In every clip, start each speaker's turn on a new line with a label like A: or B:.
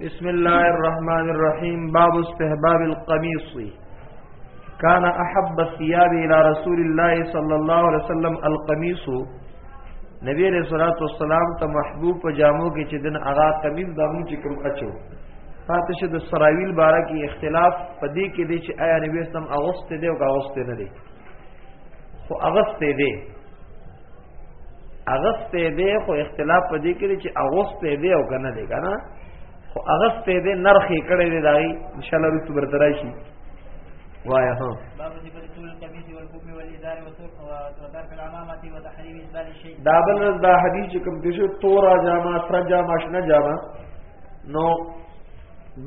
A: بسم الله الرحمن الرحيم باب استحباب القميص كان احب الثياب الى رسول الله صلى الله عليه وسلم القميص نبی علیہ الصلوۃ والسلام ته محبوب په جامو کې چې دن اغا قمیص دامن چې کوم اچو پاتې شه د سراویل باره کې اختلاف پدې کې دی چې آیا نبی اسلام اغوست دی او اغوست نه دی خو اغوست دی اغسته دی خو اختلاف پدې کړي چې اغسته دی او کنه دی کنه خو اغسته دی نرخې کړي دی دای ان شاء الله رسو برترای شي وایا ها دا بل دا حدیث کوم دې شو تورا جامه سر جامه شنه جامه نو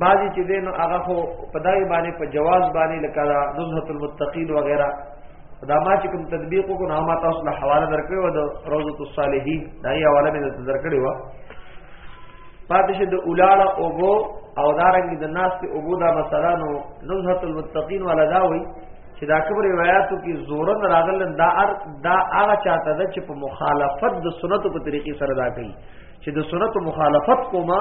A: بعضی چې دین هغه خو په دای باندې په جواز باندې لکه نزهت المتقین وغیرہ دا ما چې کوم تطبیق وکړو نو ما تاسو له حواله درکړې و د روزۃ الصالحین دا یې حواله مې درکړې و پاتې شه د اولاله او وو او دارنګ د ناس ته او دا مثلا نو نزهت المتقین ولا دا وی چې دا کوم روایتو کې زورن راغل دا ار دا هغه چاته ده چې په مخالفت د سنت په طریقې سره دا کوي چې د سنت مخالفت کوما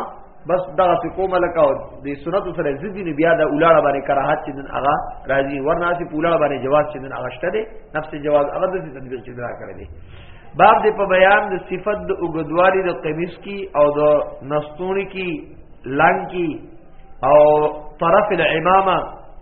A: بس دا څه کومه لکه د سنت سره ضد نه بیا د اولاړه باندې کراهت چې دن هغه راځي ورنه چې پولاړه باندې جواز چې دن هغه شته دی نفس جواز هغه د تدبیر چې درا کړی دی باب دې په بیان د صفت د اوګدوالي د قمیص کی او د نستونی کی لنګ کی او طرف الامامه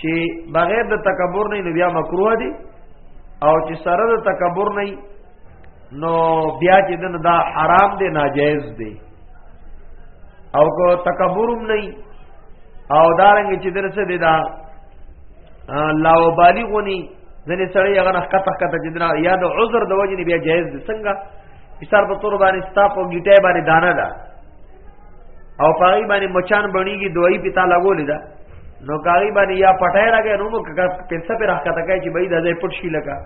A: چې بغیر د تکبر نه بیا مکروه دي او چې سره د تکبر نه نو بیا چې دنه دا حرام دی ناجایز دی او کو تکبرم نه او دارنګ چې دنه څه دی دا لا وبالغ ونی ځنې سړی هغه نه کته کته چې دا یا د عذر د وجې بیا جایز دی څنګه مثال په تور باندې ستا په ګټه باندې دانه ده دا او پای باندې مچان بڼیږي دوی پتا لګولې ده نو کاری باندې یا پټای راګه نو مو کیسه پر راخته کوي چې بای د دې پټ شي لکه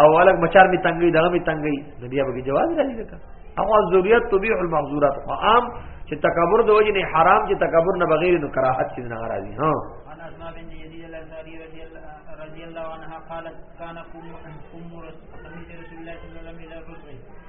A: او ولګ مچار می تنګي دغه می تنګي نو بیا به جواز راځي لکه هغه ذریات تبيح المحظورات عام چې تکبر د وجه نه حرام چې تکبر نه بغیر نو کراهت چې نه راځي ها
B: انا اسماء بنت يزيد الانصاري رضي الله عنها قالت كان
A: قوم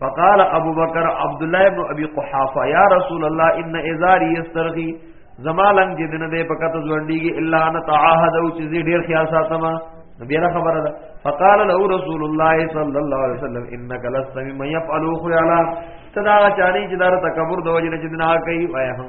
A: فقال ابو بکر عبد الله ابن ابي قحافه يا رسول الله ان ازاري يسترغي زما لنګ دې دنه دې پکته ځوندېږي الا ان تعاهد او چې ډېر خیال ساتما نبی را خبره ده فقال له رسول الله صلى الله عليه وسلم انك لست مما يفعل خيالا تدا چاري چې دار تکبر د وجه نه چې نه کوي وای هم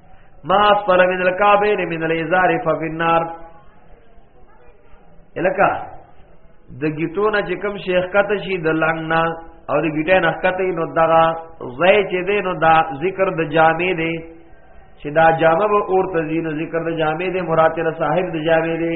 B: ما اسفل من الكعبين من الازار ففي النار
A: الکا د گیټونه چې کوم شیخ کته شي د لنګنا او د گیټه نه کته نو دغه زای چې دی نو دا ذکر د جامع دی چې دا جامع به اور تزین ذکر د جامع دی مراتب صاحب د جامع دی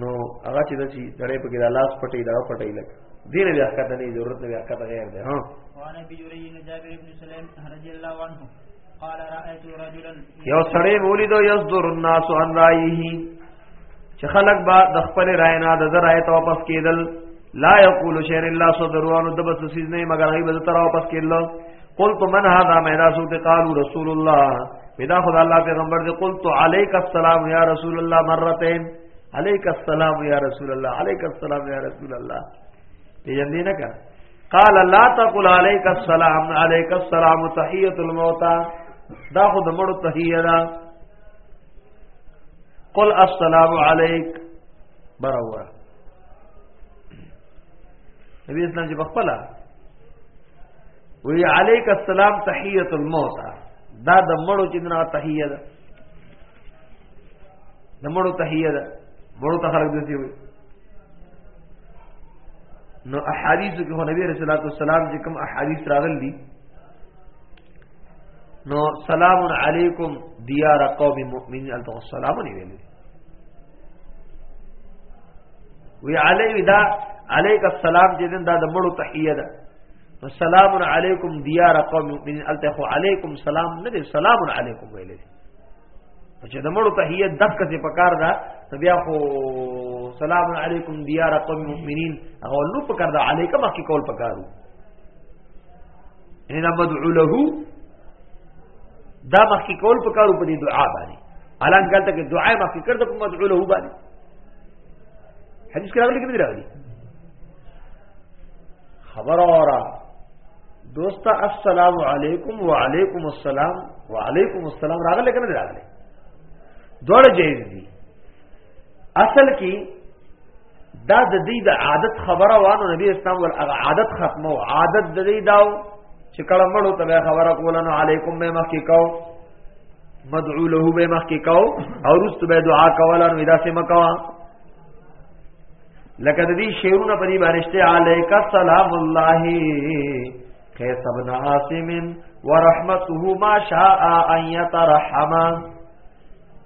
A: نو هغه چې دسی دړې په کې د لاس پټې دا پټې لګ دینه بیا کته نه ضرورت نه بیا کته غیر ده ها
B: وانا بجوری بن جابر بن سلیم رضی الله عنه قال رايت رجلا
A: یو سړی ولید یصدر الناس عن رایه چې خلک با د خپل رائے نه د رائے ته واپس کېدل لا یقول شعر الله صدروانو د بس سیز نه مگر غیب د تراو پس کې الله قلت من هذا میرا سو ته قالو رسول الله پیدا خدا الله پیغمبر دې قلت علیک السلام یا رسول الله مرتين علیک السلام یا رسول الله علیک السلام یا رسول الله پیجندې نه کړه قال لا تقل عليك السلام عليك السلام تحيه الموتى دا خو د مړو تحيه ده قل السلام عليك بروا نبی اسلام چې بخپلا وی علیک السلام تحیت الموت دا د مړو چې دنا تحیه ده د مړو تحیه ده مړو ته خلق دسی وی نو احادیث کې هو نبی رسول الله والسلام چې کوم احادیث راغلي نو سلام علیکم دیار قوم مؤمنین السلام علیکم وی علی دا علیک السلام چې دا د مړو تحیه ده السلام علیکم دیار قوم مؤمنین التخو علیکم سلام نه دی سلام علیکم ویل دي چې د مړو تحیه دک څه پکار ده بیا خو سلام علیکم دیار قوم مؤمنین هغه لو پکار ده علیکم کی کول پکارو ان مدعو له دا مخکې کول په کارو په دې دعا باندې الان کله ته دعا مخکې کړ د په مدعو له باندې حدیث کې راغلي کې راغلي خبر اورا دوستا السلام علیکم وعلیکم السلام وعلیکم السلام راغله کنه راغله دوړ جایز دي اصل کې دا د دې د عادت خبره وانه نبی اسلام ول عادت ختمو عادت د دې داو چې کله مړو ته خبره کولنو علیکم مې مخ کې کو مدعو له به مخ کې کو او رست به دعا کولا نو دا سم کوا لکه د دې شعرونه په دې بارشته علیک سلام الله قیس ابن عاصم ورحمته ما شاء ان يترحم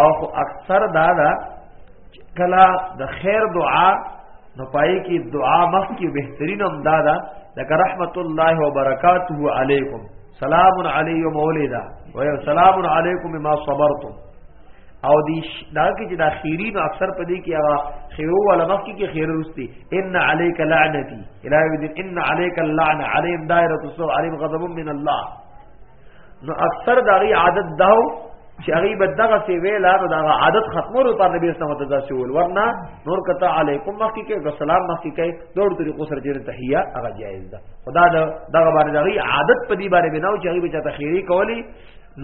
A: او خو اکثر دا دا کلا د خیر دعا نو پای کی دعا مخ کی بهترین هم دا دا لکه رحمت الله وبرکاته علیکم سلام علی مولیدا و سلام علیکم ما صبرتم او دی دا کې چې د اخیری نو اکثر په دې کې هغه خیو ولا مخ کې خیر رستی ان علیک لعنتی الهی ان علیک اللعنه علیم دایره السوء علیم غضب من الله نو اکثر دا غي عادت داو چې هغه به دغه سی ویلا نو دا عادت ختمولو پر نبی اسلام ته داسې ول ورنا نور کتا علیکم مخکی کې سلام مخکی کې دوړ طریقو سره جوړ تحیه هغه جایز ده خدا دا دغه باندې دغه عادت په دې باندې بناو چې هغه به چاته خیری کولی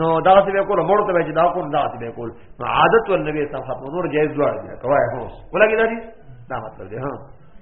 A: نو دا څه به کول مړ ته به دا کول دا څه به کول نو عادت ول نبی اسلام ختم نور جایز دوړ دی کوي هوس ولګی دا دي دا مطلب دی ها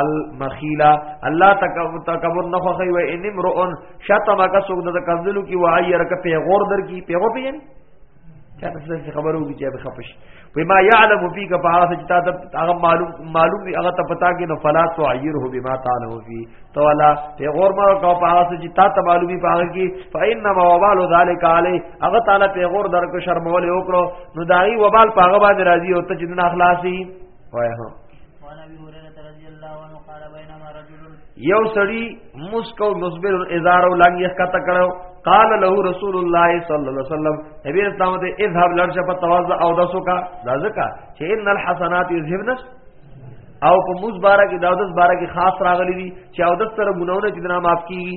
A: المخیلا الله تکبر نه خوخی و ان امرؤ شتم کا سوګ د کنزلو کی وایي رکه پیغور در کی پیغور پیژنې چا څه خبرو کی چې به خپش بما يعلم فيك فهذا چې تا هغه معلوم معلوم دی هغه ته پتا کې نو فلا تعيره بما تعلم في تولا ته غور ما کو په هغه چې تا ته معلومي په هغه کې فإنما وبال ذلك عليه هغه تعالی ته غور درکو شرمول وکړو نو دای وبال په هغه باندې راضي او ته جنن اخلاصي وای
B: هو
A: یو سړی مسکو مصبر ازار او لنګ یې کته کړو قال له رسول الله صلی الله علیه وسلم نبی اسلام ته اذهب لرجه په تواضع او دسو کا ذالکا چې ان الحسنات یذهبن او په موز بارا کې داودس بارا کې خاص راغلی دي چې اودس سره ګناونه چې دنا معاف کیږي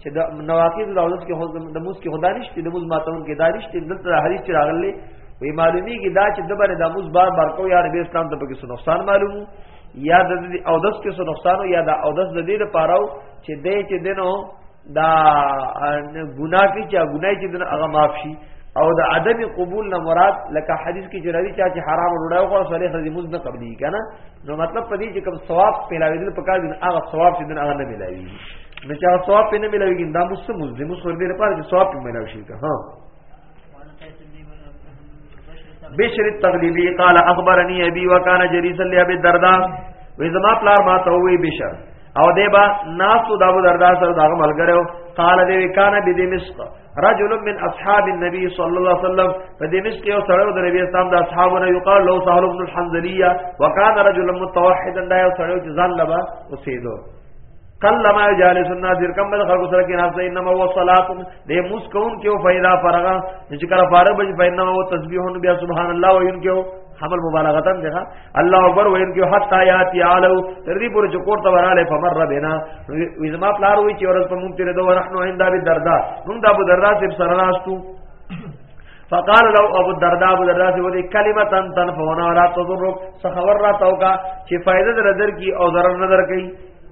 A: چې د نواقض العوض کې حوض د موس کې خدا نشته د موس ماتون کې دارش ته دلته حدیث چې راغلی وی معلومی کې دا چې د باندې د موس بار بار کو یا رب اسلام ته پکې نقصان معلومو یا د او دس کې سو نقصان یا د او دس د دې لپاره چې دې چې دینو دا ګناه کې چې ګناه چې دنه هغه معاف شي او د عدم قبول نه مراد لکه حدیث کې چې راځي چې حرام وروړاو خو صالح رضی موږ نه قبلي کنه نو مطلب په دې چې کوم ثواب پیلاویدل په کار دي هغه ثواب چې دغه نه ملایوي نو چې هغه ثواب نه ملایوي دا مسلم مسلم سور دې لپاره چې ثواب په ملاوي شي ها
B: بشر
A: التغلیبی قال اخبرنی ابي وكان جريسا لابي الدرداء وې زما پلار ما ته وې بشر او دیبا ناسو دابو درداء سره داغه ملګرو قال دې وکانه بده مسق رجل من اصحاب النبي صلى الله عليه وسلم فدمشق یو سره د نبی اسلام د اصحابو نه یقال لو سهل بن الحنزلیه وكان رجل متوحدا دا یو سره چې ځان لبا اوسېدو کلمہ جالس الناس کم بل خلق سره کې ناس انما هو صلات دې موس کون کې او فیدا فرغا چې کله فارغ بج فینما هو تسبیحون بیا سبحان الله وینکو حمل مبالغه تن ده الله اکبر وین کې حتا یاتی علو تر دې پورې چې کوړه وراله فمر ربنا وزما پلار وی چې ورځ په مونږ تیر دوه رحنو ایندا به دردا مونږ دا به دردا سپ سره راستو فقال لو ابو الدرداء ابو الدرداء سے ودی کلمہ تن تن فونا ولا تضرک سخور را توکا چې فائدہ در در کی او ضرر نظر کی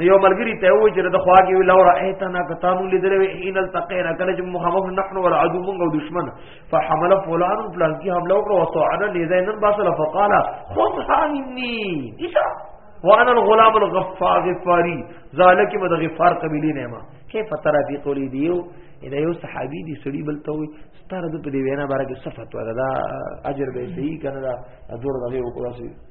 A: نو یو ملګری ته وای چې د خواږي وی لور ایتنا کتانو لیدل وی ان التقینا کله چې مخامخ نحن ولا عدو موږ او دشمن فحمل فلان فلان کی حمله وکړه وطعنا لیدین باسل فقال خذها مني ایشا وانا الغلام الغفار غفاری ذالک مد غفار قبیلی نه ما کیف ترى فی قولی دیو ادا یو صحابی دی سړی بلته وی ستاره د په دی وینا بارګه صفات وردا اجر به صحیح کنه دا دور دغه وکړه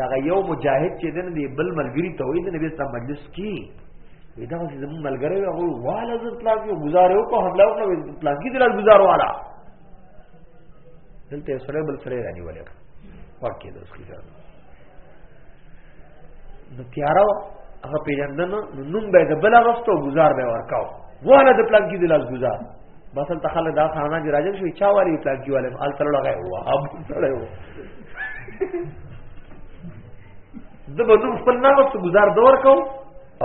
A: دغه یو مجاهد چې دنه دی بل ملګری ته وې د نبی صلی مجلس کې وې دا چې زمون ملګری هغه والا زر پلاګ یو گزار یو کو حمله وکړه پلاګ کې دلال گزار والا دلته سره بل سره رانی ولې واکې د اسکی ځان نو تیارو هغه پیجندنه نوم به د بل غفتو گزار به ورکاو والا د پلاګ کې دلال گزار بس ته خلک دا خانه دی راځي شو چا وری پلاک دی والے ال تر لګای هوا اب سره هو د بدو خپل نام څخه گزار دور کو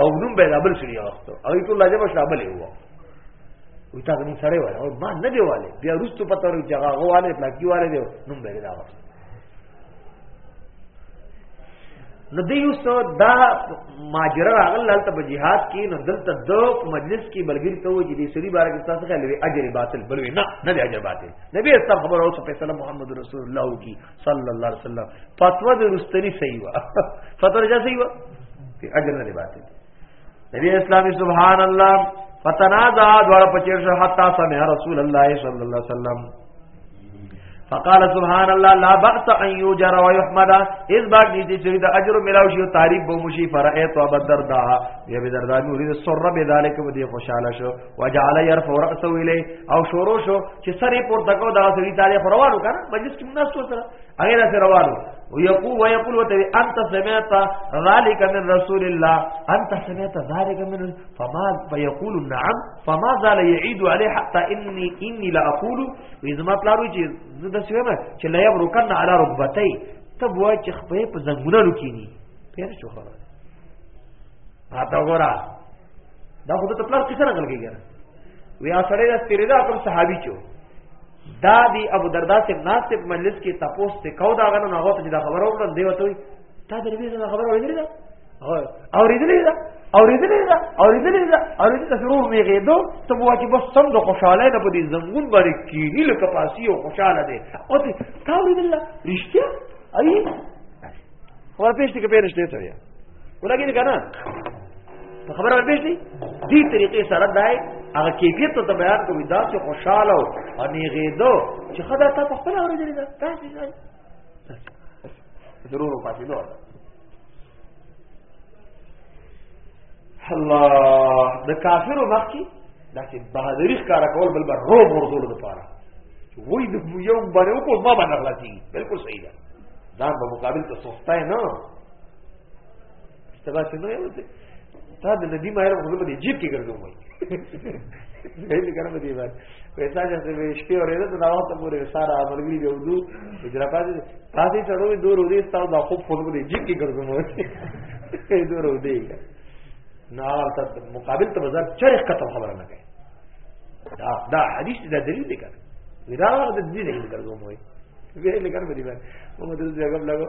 A: او نوم به دابل شری وخت او ټول لاجب شابل هوا وی تا نوم سره وای او ما نه دی والے بیا روستو پته ورو جګه غواله پلاک دی والے دی نوم به دا وخت نو دی یو څو دا ماجرا راغل لالته په jihad کې نو دلته د مجلس کې بلګری ته وې دې سری بار کې تاسو خلوي اجر باطل بلوي نه نه دی اجر باطل نبی اسلام خبر او صلی الله محمد رسول الله کی صلی الله علیه وسلم فتوا د رستنی صحیح وا فتوا جا صحیح وا اجر نه دی باطل نبی اسلام سبحان الله فتنازع دوړ پچیر شو حتا سمع رسول الله صلی الله علیه وسلم فقال سبحان الله لا بأس ان يجر ويحمد اس باغ نيتي چې د اجر ملاو شي تعریف به مشي فرایت ابو الدرداء بیا به درداء مرید سر به ذلک به دي خوشاله شو وجعل يرفع راسه الی او شروع شو چې سری پور تکو دا سری تعالی روانو کنه مجلس کې ناس وسره هغه راته روانو ويقول ويقول وتي انت سمعت ذلك من رسول الله انت سمعت ذلك من فما فيقول نعم فما زال يعيد عليه حتى اني اني لا اقول واذا ما پلارو چې زده سومه چې لا يبركن على ركبتي تب وای چې خپې په زنګونو کېنی پیر شو خبره پاتا ګورا دا خو ته پلار څنګه غل کېږي وی اسړې د تیردا کوم صحابي چو دا دی ابو دردا سے مناسب مجلس کې تپوس ته کو دا غنه هغه ته دا خبر اورل دی وته تا دروي دا خبر اورل دی اوریدلې ده اوریدلې ده اوریدلې ده اوریدلې ده ضرور می غېدو ته ووا چې بس سم د خوشاله نه په دې زنګون باندې کېږي لکه پاسي او خوشاله دی او ته تا اوریدله رښتیا ای خبر پېښتې کې پېرشتې سره ولګې که نه په خبره ور پېښتې دې طریقې سره دای هغه کیفیت ته بیان کوي دا چې خوشاله او نیغېدو چې خدای ته په خپل اورېدلې ده تاسو ضرور پاتې دوه الله د کافرو مخ کې داسې بهادری ښکارا کول بل بر روب ورزول لپاره وای د یو باندې وکړ ما باندې غلطي بالکل صحیح ده ځان په مقابل ته سستا نه تبا څه نه وځي تا د نبی مایر په خپل جیب کې ګرځو وای دې ګرم دی وای پیسا چې به شپې اورې ته دا وخت پورې سارا مرګي دی ودو اجرا پاتې پاتې چړو دور ودې تاسو دا خو په خپل جیب کې ګرځو وای دور ودې نو هغه ته مقابل ته بازار چرخ کته خبره نه کوي دا دا حدیث دا دلیل دی کنه ویرا هغه د دې نه ګرځو وای ویل کار به دی باندې موږ درځه غو لګو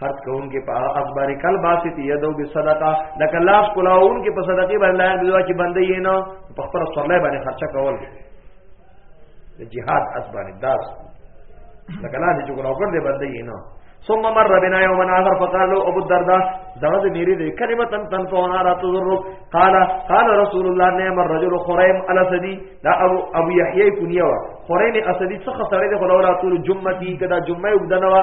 A: خرج کون کې په اخبار کل باسط یدو بصدقه لکه لاس کولاون کې په صدقې باندې لایق دی چې بندې یې نه په خپل سرلې باندې خرچه کول د جهاد اسبان داس لکه لاس چې کولاو کړ دې بندې یې نه ثم مر بنا يوم اخر فقال له ابو الدرداء زمد میری دې کلمه تن تن تو انا رات ضرر قال قال رسول الله نے مر رجل خريم الاسدي دا ابو ابو يحيى كنيوا خريم الاسدي څخه سره دې خلورا طول جمعتي کدا جمعه وګدنوا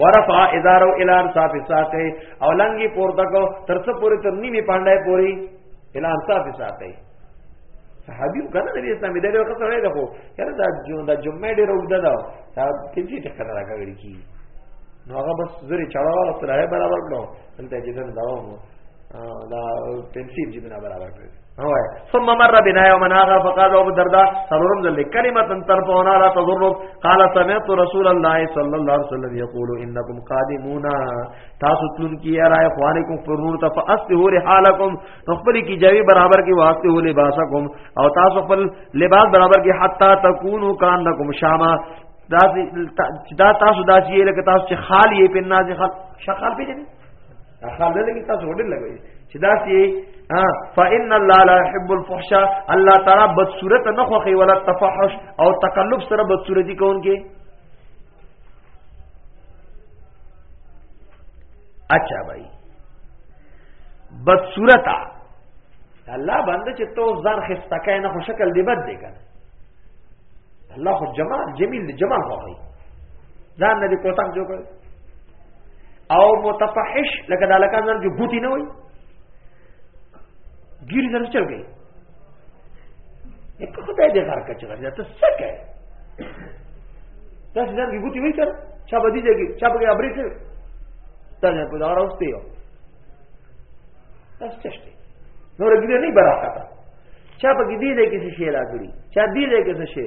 A: ورفع ادارو الان صاف ساقه او لنګي پورته کو تر څو پوری تر نیمه پاندای پوری الان صاف ساقه صحابي کنه نبی اسلام دې له وخت سره دغه یاره دا جون دا جمعه ډېر وګدا دا دا پنځه ټکه راغړي کی نو هغه بس زری چړاو سره برابر کړو دلته چې دا دا پنسیب جبنا برابر کړو وای ثم مر بنا يوم اخر فقال ابو الدرداء سرورم ذل كلمه ترفعنا لا تضر قال سمعت رسول الله صلى الله عليه وسلم يقول انكم قادمون تاسو تلون کی راي خوانکم فرور تفاسته رحالکم خپل کی جوی برابر کی واسطه لباسکم او تاسو خپل لباس برابر کی حتا تکونو کانکم شاما دا دا تاسو داسې لکه تاسو چې خالی په نازه خال شخال پیژنئ اخر دلګي تاسو وړل لګوي چې دا سي فإن الله لا يحب الفحش الله تعالی بد صورت نه خوخي ولا تفحش او تکلف سره بد صورتي کوونکې اچھا بھائی بد صورت الله باندې چې تو ځان خسته کای نه خو شکل دی بد دی کنه الله خو جمال جمیل جمال خوخي ځان نه دی کوتک جوړ او متفحش لکه دا لکه ځان کې ګوتی نه وای ګیر زر چل گئی یک خدای دې غر کچ غر ته څه کوي تاسو ځان کې ګوتی وای کړ چا بدی دیږي چا به ابرې کړ تاسو په دا راوستي یو تاسو چشته نور ګیر نه برا کاته چا په دې دې کې څه شی راغلی چا دې دې کې څه شی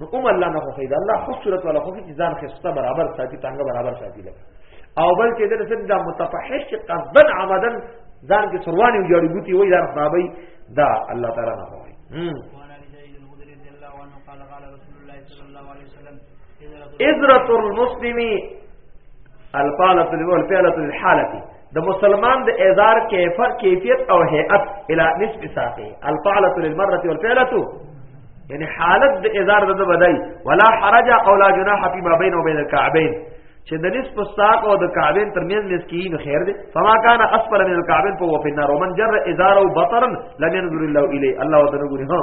A: نو اوم الله نه خو خید الله خو صورت ولا خو کی ځان خسته برابر ساتي څنګه برابر ساتي لګ او بل کې دغه څنګه متفحش چې قصدن عمدن ځان کې سروانی او جوړی بوتي وای دا خرابای دا الله تعالی نه وای اذرت المسلم الفالة والفعلة للحالة د مسلمان د اعذار کیفر کیفیت او هيئت الى نصف ساقه الفعله للمره والفعله یعنی حالت د اعذار د بدای ولا حرج او لا جناح فيما بينه وبين الكعبين چې د نصف ساق او د کعبین ترمنځ مس کی نو خیر دی فما کان اسفل من الكعبین فهو في النار ومن جر ازاره بطرا لم ينظر الله الیه الله تعالی ګوري ها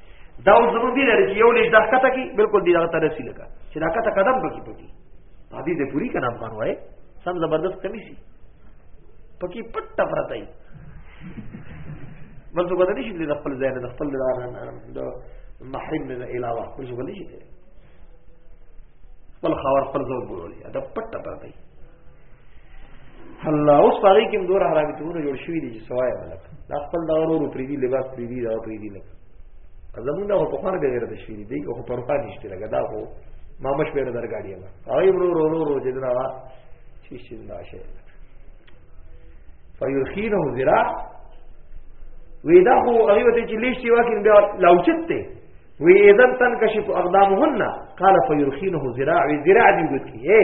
A: دا اوس زموږ دی لري چې یو لې دغه کته کې بالکل دی دغه ترسي لګا چې دا کته قدم پکې پکې حدیث دې پوری کنه افغان وای سم زبردست کمی شي پکې پټ پرته ای بل څه کوته نشي د خپل ځای نه د خپل د محرم نه علاوه بل څه کولی شي خپل خاور خپل ځو بولي دا پټ پرته ای الله اوس پاره کې دوه حرامتونه جوړ شوی دي چې سوای ملک دا خپل دا ورو پریدي لباس پریدي دا پریدي نه زمونږ هو په خانه غیر د شوی دي او په روان نشته لګا دا هو ما مش پیره در گاډي ما هغه ورو ورو ورو ورو چې دا وا چې شي نه شي فیرخینه ذرا وی دا هو هغه وته چې لیش شي واکین بیا لاوچت ته وی اذن تنکشف اقدامهن قال فیرخینه ذراع ذراع دی ګت کی